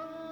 Oh.